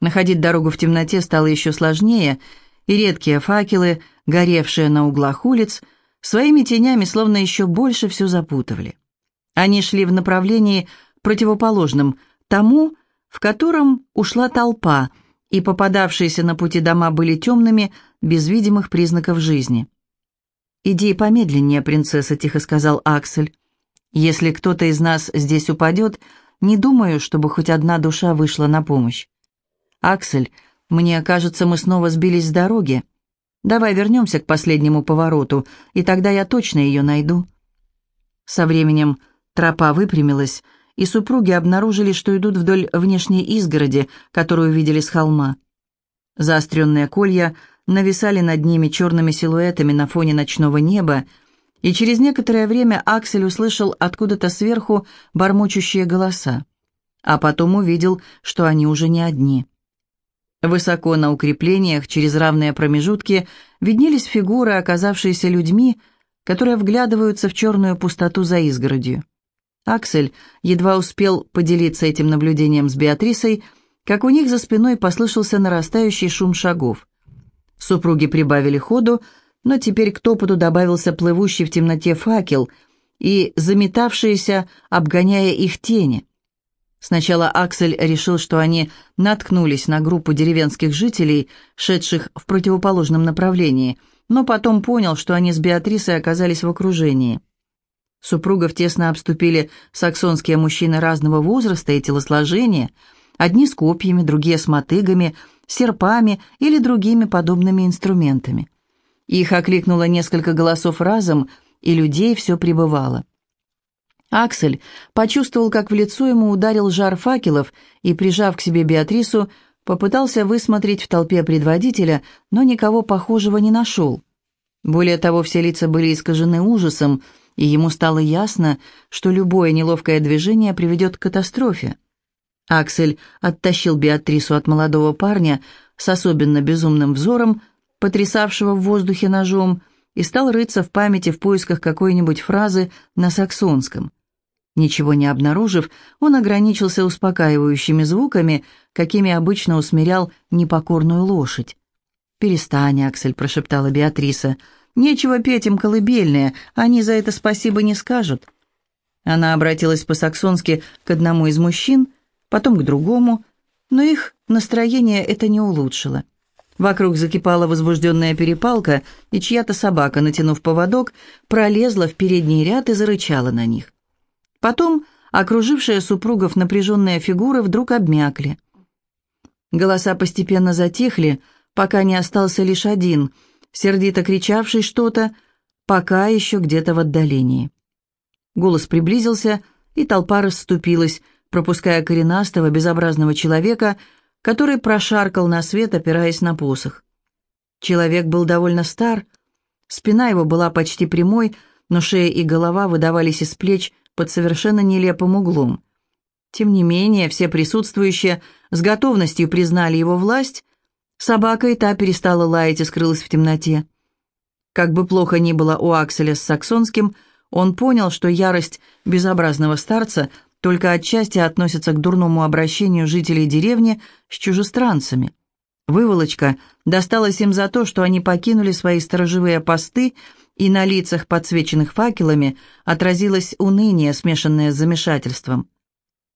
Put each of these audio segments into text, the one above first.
Находить дорогу в темноте стало еще сложнее, и редкие факелы, горевшие на углах улиц, своими тенями словно еще больше все запутывали. Они шли в направлении противоположном тому, в котором ушла толпа, и попадавшиеся на пути дома были темными, без видимых признаков жизни. «Иди помедленнее, принцесса», — тихо сказал Аксель. «Если кто-то из нас здесь упадет, не думаю, чтобы хоть одна душа вышла на помощь. Аксель, мне кажется, мы снова сбились с дороги. Давай вернемся к последнему повороту, и тогда я точно ее найду». Со временем тропа выпрямилась, и супруги обнаружили, что идут вдоль внешней изгороди, которую видели с холма. Заостренные колья нависали над ними черными силуэтами на фоне ночного неба, и через некоторое время Аксель услышал откуда-то сверху бормочущие голоса, а потом увидел, что они уже не одни. Высоко на укреплениях, через равные промежутки, виднелись фигуры, оказавшиеся людьми, которые вглядываются в черную пустоту за изгородью. Аксель едва успел поделиться этим наблюдением с Беатрисой, как у них за спиной послышался нарастающий шум шагов. Супруги прибавили ходу, но теперь к топоту добавился плывущий в темноте факел и заметавшиеся, обгоняя их тени. Сначала Аксель решил, что они наткнулись на группу деревенских жителей, шедших в противоположном направлении, но потом понял, что они с Беатрисой оказались в окружении. Супругов тесно обступили саксонские мужчины разного возраста и телосложения, одни с копьями, другие с мотыгами, серпами или другими подобными инструментами. Их окликнуло несколько голосов разом, и людей все прибывало. Аксель почувствовал, как в лицо ему ударил жар факелов и, прижав к себе Беатрису, попытался высмотреть в толпе предводителя, но никого похожего не нашел. Более того, все лица были искажены ужасом, и ему стало ясно, что любое неловкое движение приведет к катастрофе. Аксель оттащил Беатрису от молодого парня с особенно безумным взором, потрясавшего в воздухе ножом, и стал рыться в памяти в поисках какой-нибудь фразы на саксонском. Ничего не обнаружив, он ограничился успокаивающими звуками, какими обычно усмирял непокорную лошадь. «Перестань, Аксель», — прошептала Беатриса. «Нечего петь им колыбельные, они за это спасибо не скажут». Она обратилась по-саксонски к одному из мужчин, потом к другому, но их настроение это не улучшило. Вокруг закипала возбужденная перепалка, и чья-то собака, натянув поводок, пролезла в передний ряд и зарычала на них. Потом окружившие супругов напряженные фигуры вдруг обмякли. Голоса постепенно затихли, пока не остался лишь один, сердито кричавший что-то, пока еще где-то в отдалении. Голос приблизился, и толпа расступилась, пропуская коренастого, безобразного человека, который прошаркал на свет, опираясь на посох. Человек был довольно стар, спина его была почти прямой, но шея и голова выдавались из плеч под совершенно нелепым углом. Тем не менее, все присутствующие с готовностью признали его власть, собака и та перестала лаять и скрылась в темноте. Как бы плохо ни было у Акселя с Саксонским, он понял, что ярость безобразного старца только отчасти относится к дурному обращению жителей деревни с чужестранцами. Выволочка досталась им за то, что они покинули свои сторожевые посты и на лицах, подсвеченных факелами, отразилось уныние, смешанное с замешательством.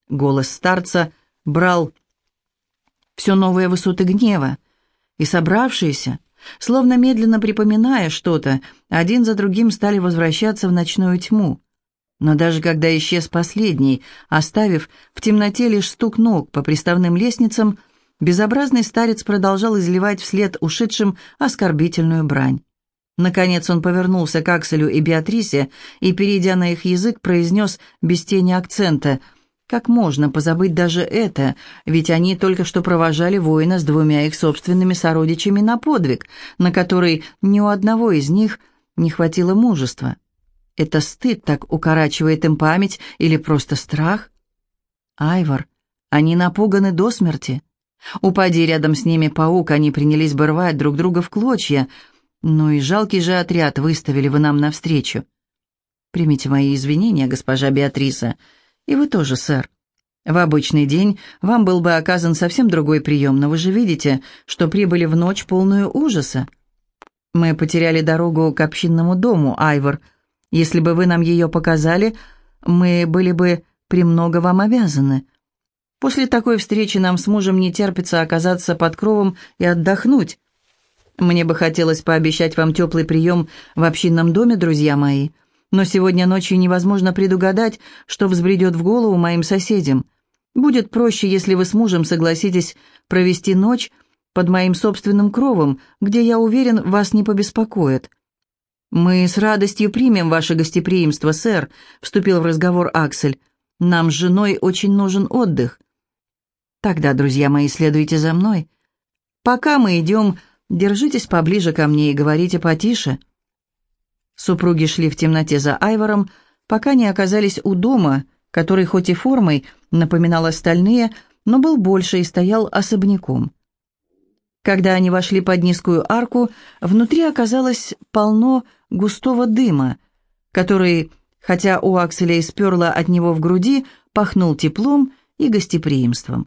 Голос старца брал все новые высоты гнева, и собравшиеся, словно медленно припоминая что-то, один за другим стали возвращаться в ночную тьму. Но даже когда исчез последний, оставив в темноте лишь стук ног по приставным лестницам, безобразный старец продолжал изливать вслед ушедшим оскорбительную брань. Наконец он повернулся к Акселю и Беатрисе и, перейдя на их язык, произнес без тени акцента «Как можно позабыть даже это? Ведь они только что провожали воина с двумя их собственными сородичами на подвиг, на который ни у одного из них не хватило мужества. Это стыд так укорачивает им память или просто страх? Айвар, они напуганы до смерти. Упади рядом с ними паук, они принялись бы рвать друг друга в клочья — «Ну и жалкий же отряд выставили вы нам навстречу». «Примите мои извинения, госпожа Беатриса. И вы тоже, сэр. В обычный день вам был бы оказан совсем другой прием, но вы же видите, что прибыли в ночь полную ужаса. Мы потеряли дорогу к общинному дому, Айвор. Если бы вы нам ее показали, мы были бы премного вам обязаны. После такой встречи нам с мужем не терпится оказаться под кровом и отдохнуть. Мне бы хотелось пообещать вам теплый прием в общинном доме, друзья мои, но сегодня ночью невозможно предугадать, что взбредет в голову моим соседям. Будет проще, если вы с мужем согласитесь провести ночь под моим собственным кровом, где, я уверен, вас не побеспокоит». «Мы с радостью примем ваше гостеприимство, сэр», — вступил в разговор Аксель. «Нам с женой очень нужен отдых». «Тогда, друзья мои, следуйте за мной. Пока мы идем, держитесь поближе ко мне и говорите потише». Супруги шли в темноте за Айвором, пока не оказались у дома, который хоть и формой напоминал остальные, но был больше и стоял особняком. Когда они вошли под низкую арку, внутри оказалось полно густого дыма, который, хотя у Акселя исперло от него в груди, пахнул теплом и гостеприимством.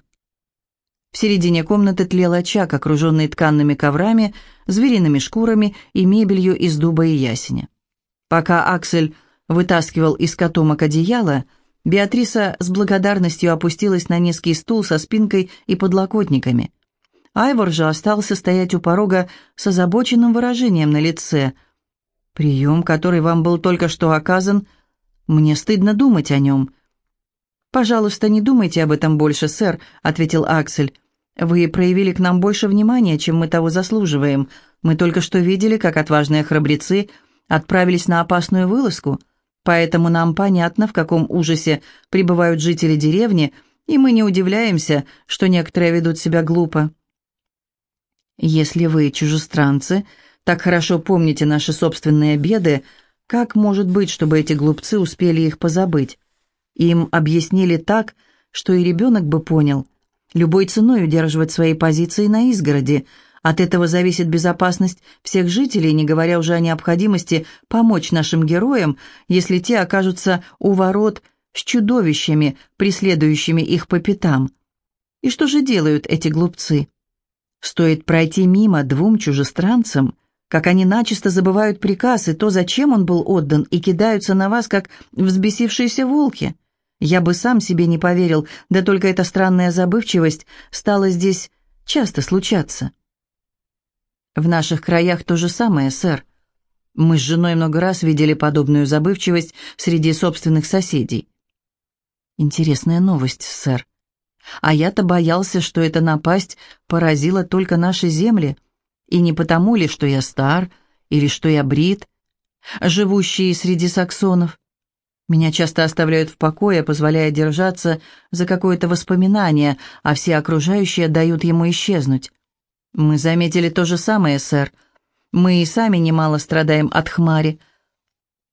В середине комнаты тлел очаг, окруженный тканными коврами, звериными шкурами и мебелью из дуба и ясеня. Пока Аксель вытаскивал из котомок одеяло, Беатриса с благодарностью опустилась на низкий стул со спинкой и подлокотниками. Айвор же остался стоять у порога с озабоченным выражением на лице. «Прием, который вам был только что оказан, мне стыдно думать о нем». «Пожалуйста, не думайте об этом больше, сэр», — ответил Аксель. «Вы проявили к нам больше внимания, чем мы того заслуживаем. Мы только что видели, как отважные храбрецы отправились на опасную вылазку, поэтому нам понятно, в каком ужасе пребывают жители деревни, и мы не удивляемся, что некоторые ведут себя глупо». Если вы, чужестранцы, так хорошо помните наши собственные беды, как может быть, чтобы эти глупцы успели их позабыть? Им объяснили так, что и ребенок бы понял. Любой ценой удерживать свои позиции на изгороди. От этого зависит безопасность всех жителей, не говоря уже о необходимости помочь нашим героям, если те окажутся у ворот с чудовищами, преследующими их по пятам. И что же делают эти глупцы? Стоит пройти мимо двум чужестранцам, как они начисто забывают приказ и то, зачем он был отдан, и кидаются на вас, как взбесившиеся волки. Я бы сам себе не поверил, да только эта странная забывчивость стала здесь часто случаться. В наших краях то же самое, сэр. Мы с женой много раз видели подобную забывчивость среди собственных соседей. Интересная новость, сэр. А я-то боялся, что эта напасть поразила только наши земли. И не потому ли, что я стар, или что я брит, живущий среди саксонов. Меня часто оставляют в покое, позволяя держаться за какое-то воспоминание, а все окружающие дают ему исчезнуть. Мы заметили то же самое, сэр. Мы и сами немало страдаем от хмари.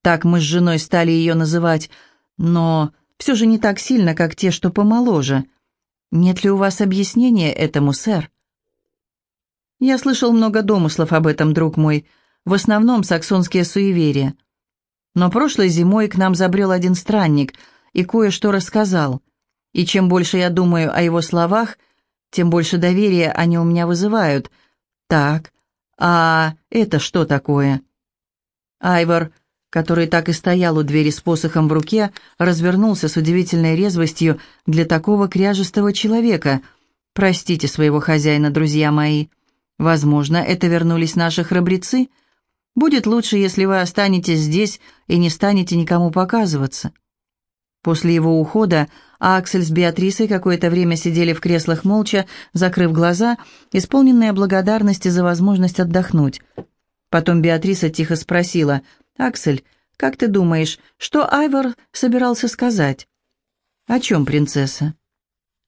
Так мы с женой стали ее называть, но все же не так сильно, как те, что помоложе. Нет ли у вас объяснения этому, сэр? Я слышал много домыслов об этом, друг мой, в основном саксонские суеверия. Но прошлой зимой к нам забрел один странник и кое-что рассказал. И чем больше я думаю о его словах, тем больше доверия они у меня вызывают. Так, а это что такое? Айвор который так и стоял у двери с посохом в руке, развернулся с удивительной резвостью для такого кряжестого человека. «Простите своего хозяина, друзья мои. Возможно, это вернулись наши храбрецы. Будет лучше, если вы останетесь здесь и не станете никому показываться». После его ухода Аксель с Беатрисой какое-то время сидели в креслах молча, закрыв глаза, исполненные благодарности за возможность отдохнуть. Потом Беатриса тихо спросила – «Аксель, как ты думаешь, что Айвор собирался сказать?» «О чем, принцесса?»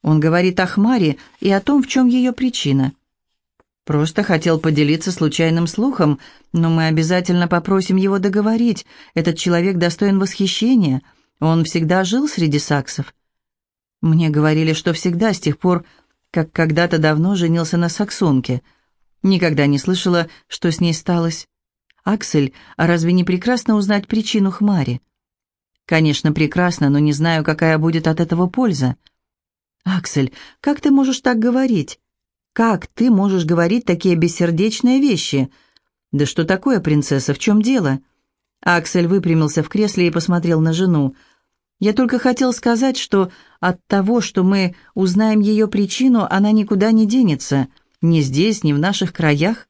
«Он говорит о Хмаре и о том, в чем ее причина». «Просто хотел поделиться случайным слухом, но мы обязательно попросим его договорить. Этот человек достоин восхищения. Он всегда жил среди саксов». «Мне говорили, что всегда, с тех пор, как когда-то давно женился на саксонке. Никогда не слышала, что с ней сталось». «Аксель, а разве не прекрасно узнать причину хмари?» «Конечно, прекрасно, но не знаю, какая будет от этого польза». «Аксель, как ты можешь так говорить? Как ты можешь говорить такие бессердечные вещи?» «Да что такое, принцесса, в чем дело?» Аксель выпрямился в кресле и посмотрел на жену. «Я только хотел сказать, что от того, что мы узнаем ее причину, она никуда не денется, ни здесь, ни в наших краях.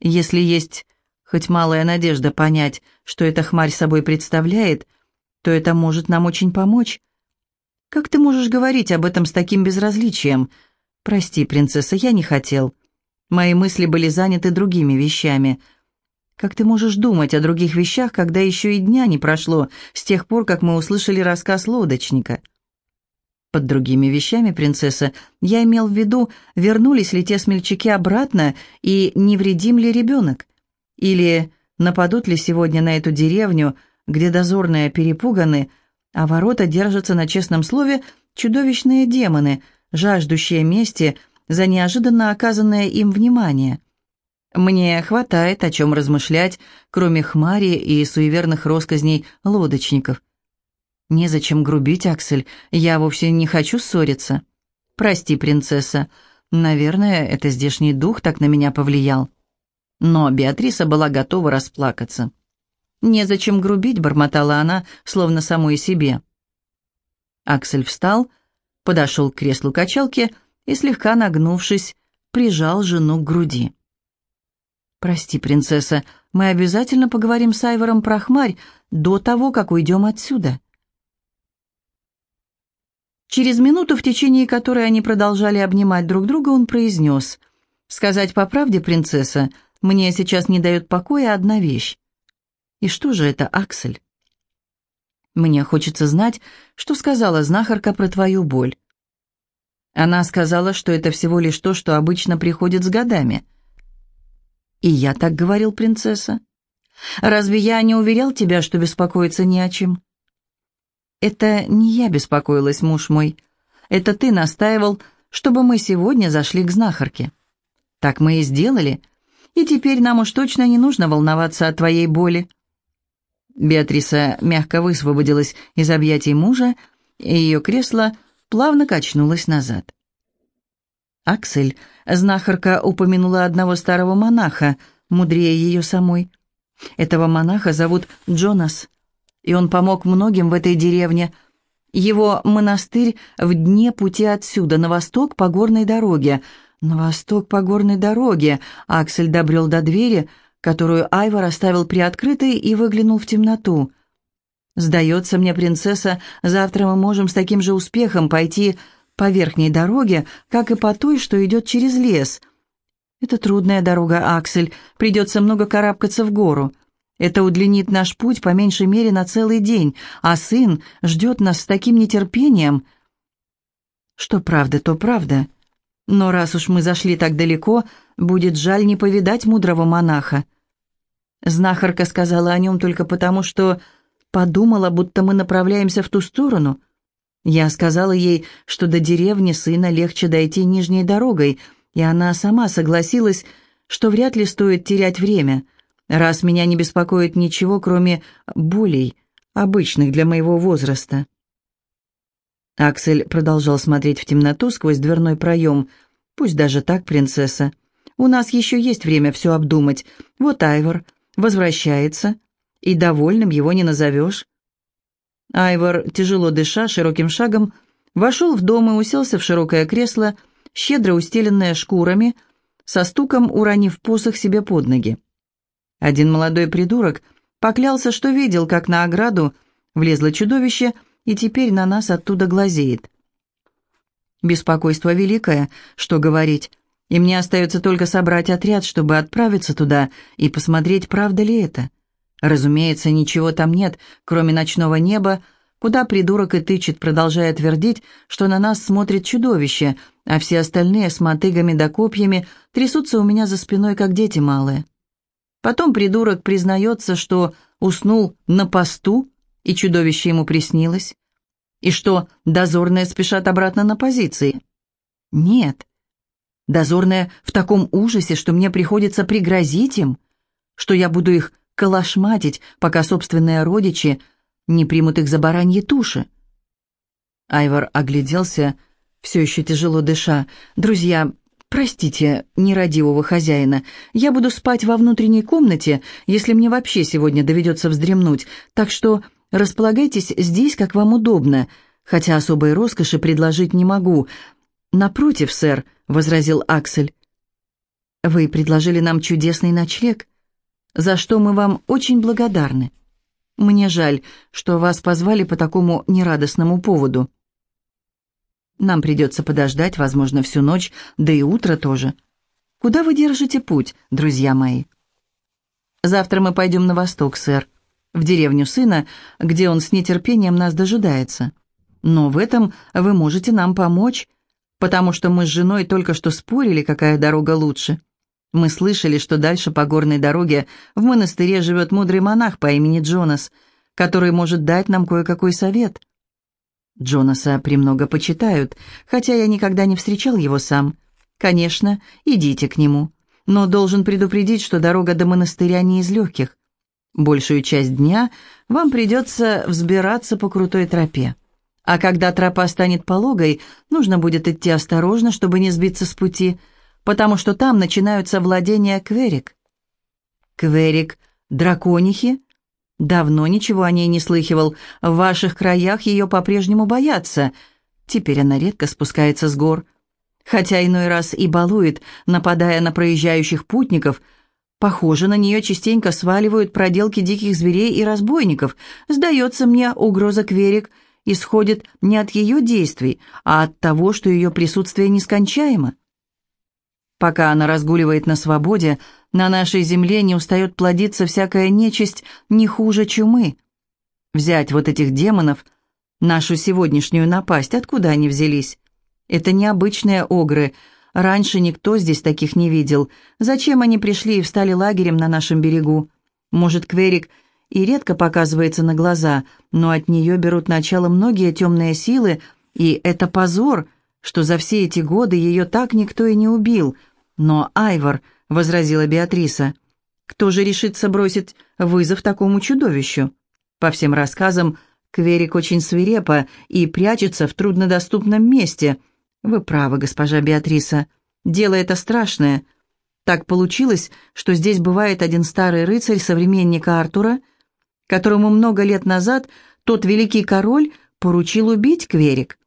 Если есть хоть малая надежда понять, что эта хмарь собой представляет, то это может нам очень помочь. Как ты можешь говорить об этом с таким безразличием? Прости, принцесса, я не хотел. Мои мысли были заняты другими вещами. Как ты можешь думать о других вещах, когда еще и дня не прошло с тех пор, как мы услышали рассказ лодочника?» Под другими вещами, принцесса, я имел в виду, вернулись ли те смельчаки обратно и невредим ли ребенок? Или нападут ли сегодня на эту деревню, где дозорные перепуганы, а ворота держатся на честном слове чудовищные демоны, жаждущие мести за неожиданно оказанное им внимание? Мне хватает о чем размышлять, кроме хмари и суеверных росказней лодочников. «Незачем грубить, Аксель. Я вовсе не хочу ссориться». «Прости, принцесса. Наверное, это здешний дух так на меня повлиял». Но Беатриса была готова расплакаться. «Незачем грубить», — бормотала она, словно самой себе. Аксель встал, подошел к креслу качалки и, слегка нагнувшись, прижал жену к груди. «Прости, принцесса, мы обязательно поговорим с Айвором про хмарь до того, как уйдем отсюда». Через минуту, в течение которой они продолжали обнимать друг друга, он произнес, «Сказать по правде, принцесса, мне сейчас не дает покоя одна вещь». «И что же это, Аксель?» «Мне хочется знать, что сказала знахарка про твою боль». Она сказала, что это всего лишь то, что обычно приходит с годами. «И я так говорил, принцесса? Разве я не уверял тебя, что беспокоиться не о чем?» «Это не я беспокоилась, муж мой. Это ты настаивал, чтобы мы сегодня зашли к знахарке. Так мы и сделали, и теперь нам уж точно не нужно волноваться о твоей боли». Беатриса мягко высвободилась из объятий мужа, и ее кресло плавно качнулось назад. «Аксель», знахарка упомянула одного старого монаха, мудрее ее самой. Этого монаха зовут Джонас и он помог многим в этой деревне. Его монастырь в дне пути отсюда, на восток по горной дороге. На восток по горной дороге Аксель добрел до двери, которую Айвор оставил приоткрытой и выглянул в темноту. «Сдается мне, принцесса, завтра мы можем с таким же успехом пойти по верхней дороге, как и по той, что идет через лес». «Это трудная дорога, Аксель, придется много карабкаться в гору». Это удлинит наш путь по меньшей мере на целый день, а сын ждет нас с таким нетерпением. Что правда, то правда. Но раз уж мы зашли так далеко, будет жаль не повидать мудрого монаха. Знахарка сказала о нем только потому, что подумала, будто мы направляемся в ту сторону. Я сказала ей, что до деревни сына легче дойти нижней дорогой, и она сама согласилась, что вряд ли стоит терять время — раз меня не беспокоит ничего, кроме болей, обычных для моего возраста. Аксель продолжал смотреть в темноту сквозь дверной проем. «Пусть даже так, принцесса. У нас еще есть время все обдумать. Вот Айвор возвращается, и довольным его не назовешь». Айвор, тяжело дыша, широким шагом, вошел в дом и уселся в широкое кресло, щедро устеленное шкурами, со стуком уронив посох себе под ноги. Один молодой придурок поклялся, что видел, как на ограду влезло чудовище и теперь на нас оттуда глазеет. Беспокойство великое, что говорить, и мне остается только собрать отряд, чтобы отправиться туда и посмотреть, правда ли это. Разумеется, ничего там нет, кроме ночного неба, куда придурок и тычет, продолжая твердить, что на нас смотрит чудовище, а все остальные с мотыгами да копьями трясутся у меня за спиной, как дети малые. Потом придурок признается, что уснул на посту, и чудовище ему приснилось, и что дозорные спешат обратно на позиции. Нет, дозорные в таком ужасе, что мне приходится пригрозить им, что я буду их калашматить, пока собственные родичи не примут их за бараньи туши. Айвор огляделся, все еще тяжело дыша. «Друзья, простите нерадивого хозяина. Я буду спать во внутренней комнате, если мне вообще сегодня доведется вздремнуть, так что располагайтесь здесь, как вам удобно, хотя особой роскоши предложить не могу». «Напротив, сэр», — возразил Аксель. «Вы предложили нам чудесный ночлег, за что мы вам очень благодарны. Мне жаль, что вас позвали по такому нерадостному поводу». Нам придется подождать, возможно, всю ночь, да и утро тоже. Куда вы держите путь, друзья мои? Завтра мы пойдем на восток, сэр, в деревню сына, где он с нетерпением нас дожидается. Но в этом вы можете нам помочь, потому что мы с женой только что спорили, какая дорога лучше. Мы слышали, что дальше по горной дороге в монастыре живет мудрый монах по имени Джонас, который может дать нам кое-какой совет. Джонаса премного почитают, хотя я никогда не встречал его сам. Конечно, идите к нему, но должен предупредить, что дорога до монастыря не из легких. Большую часть дня вам придется взбираться по крутой тропе. А когда тропа станет пологой, нужно будет идти осторожно, чтобы не сбиться с пути, потому что там начинаются владения Кверик. Кверик — драконихи, Давно ничего о ней не слыхивал. В ваших краях ее по-прежнему боятся. Теперь она редко спускается с гор. Хотя иной раз и балует, нападая на проезжающих путников. Похоже, на нее частенько сваливают проделки диких зверей и разбойников. Сдается мне, угроза Кверик исходит не от ее действий, а от того, что ее присутствие нескончаемо. Пока она разгуливает на свободе, на нашей земле не устает плодиться всякая нечисть не хуже чумы. Взять вот этих демонов, нашу сегодняшнюю напасть, откуда они взялись? Это необычные огры. Раньше никто здесь таких не видел. Зачем они пришли и встали лагерем на нашем берегу? Может, Кверик и редко показывается на глаза, но от нее берут начало многие темные силы, и это позор, что за все эти годы ее так никто и не убил. «Но, Айвор», — возразила Беатриса, — «кто же решится бросить вызов такому чудовищу?» По всем рассказам, Кверик очень свирепо и прячется в труднодоступном месте. Вы правы, госпожа Беатриса. Дело это страшное. Так получилось, что здесь бывает один старый рыцарь современника Артура, которому много лет назад тот великий король поручил убить Кверик.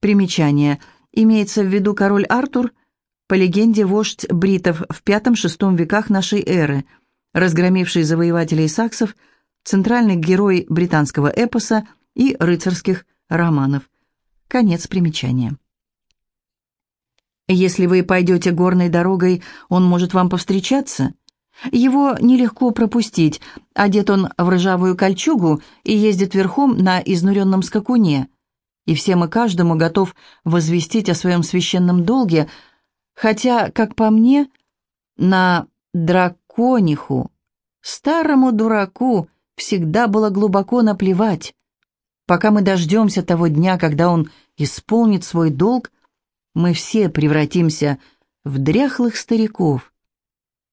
Примечание. Имеется в виду король Артур – по легенде, вождь бритов в V-VI веках нашей эры, разгромивший завоевателей саксов, центральный герой британского эпоса и рыцарских романов. Конец примечания. Если вы пойдете горной дорогой, он может вам повстречаться. Его нелегко пропустить. Одет он в ржавую кольчугу и ездит верхом на изнуренном скакуне. И всем и каждому готов возвестить о своем священном долге – Хотя, как по мне, на дракониху, старому дураку, всегда было глубоко наплевать. Пока мы дождемся того дня, когда он исполнит свой долг, мы все превратимся в дряхлых стариков.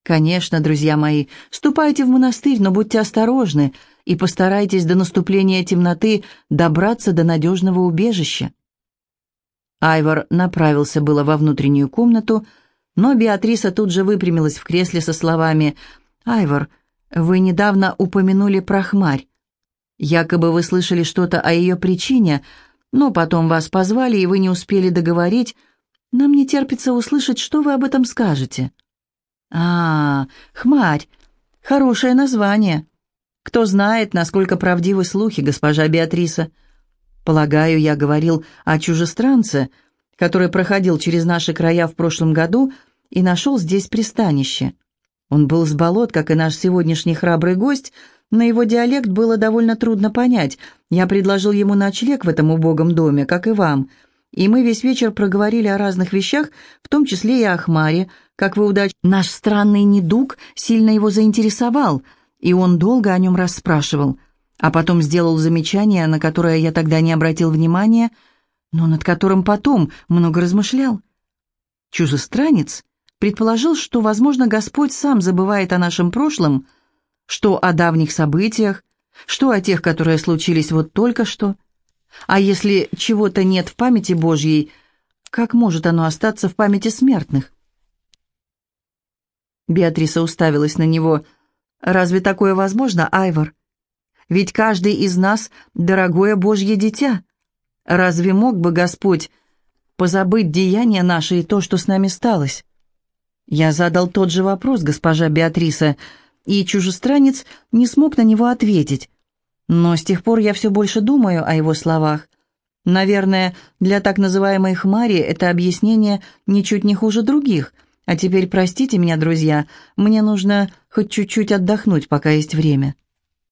Конечно, друзья мои, ступайте в монастырь, но будьте осторожны и постарайтесь до наступления темноты добраться до надежного убежища. Айвор направился было во внутреннюю комнату, но Беатриса тут же выпрямилась в кресле со словами «Айвор, вы недавно упомянули про хмарь. Якобы вы слышали что-то о ее причине, но потом вас позвали, и вы не успели договорить. Нам не терпится услышать, что вы об этом скажете». «А, хмарь, хорошее название. Кто знает, насколько правдивы слухи, госпожа Беатриса». Полагаю, я говорил о чужестранце, который проходил через наши края в прошлом году и нашел здесь пристанище. Он был с болот, как и наш сегодняшний храбрый гость, но его диалект было довольно трудно понять. Я предложил ему ночлег в этом убогом доме, как и вам, и мы весь вечер проговорили о разных вещах, в том числе и о Хмаре, как вы удач... Наш странный недуг сильно его заинтересовал, и он долго о нем расспрашивал – а потом сделал замечание, на которое я тогда не обратил внимания, но над которым потом много размышлял. Чужестранец предположил, что, возможно, Господь сам забывает о нашем прошлом, что о давних событиях, что о тех, которые случились вот только что. А если чего-то нет в памяти Божьей, как может оно остаться в памяти смертных? Беатриса уставилась на него. «Разве такое возможно, Айвор? Ведь каждый из нас — дорогое Божье дитя. Разве мог бы Господь позабыть деяния наши и то, что с нами сталось?» Я задал тот же вопрос, госпожа Беатриса, и чужестранец не смог на него ответить. Но с тех пор я все больше думаю о его словах. Наверное, для так называемой хмари это объяснение ничуть не хуже других — а теперь простите меня, друзья, мне нужно хоть чуть-чуть отдохнуть, пока есть время.